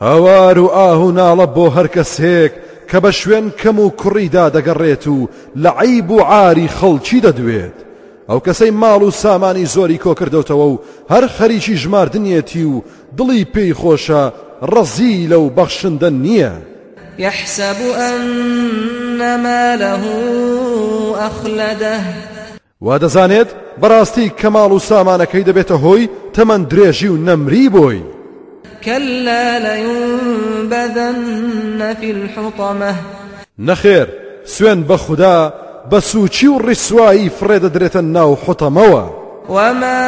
هاوار و ئاه و ناڵە بۆ هەر کەسێک کە بە شوێن کەم و کوڕیدا دەگەڕێت و لە عەیب و عاری خەڵکی دەدوێت، ئەو کەسەی ماڵ و سامانی زۆری کۆکردۆتەوە و هەر خەریکی ژماردنیەتی و دڵی پێی خۆشە ڕەزیلە و بەخشندە نییە. یەحسەبو ئەننە مالەهو ئەخلەدەه. وا دەزانێت بەڕاستی کەماڵ و سامانەکەی دەبێتە هۆی تەمەن درێژی و نەمری بۆی. کەللا لەیونبەزەننە فی الحوتەمە. نەخێر، سوێند بە خودا، بە سووچی و ڕیسوایی فڕێدەدرێتە ناو حوتەمەوە. وما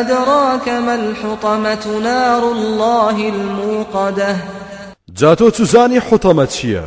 ادراک ما الحطمە نار اللە الموقدە. جا تۆ چوزانی حوتەمە چییە؟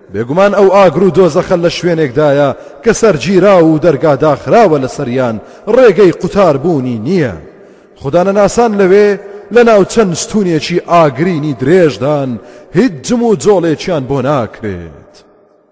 بێگومان ئەو ئاگر و دۆزەخە لە شوێنێکدایە کە سەرگیراو و دەرگا داخراوە لەسەریان، ڕێگەی قوتاربوونی نییە. خودانەناسان لەوێ لەناو چەند ستوونێکی ئاگرینی درێژدان، هیچ جموجۆڵێکیان بۆ ناکرێت.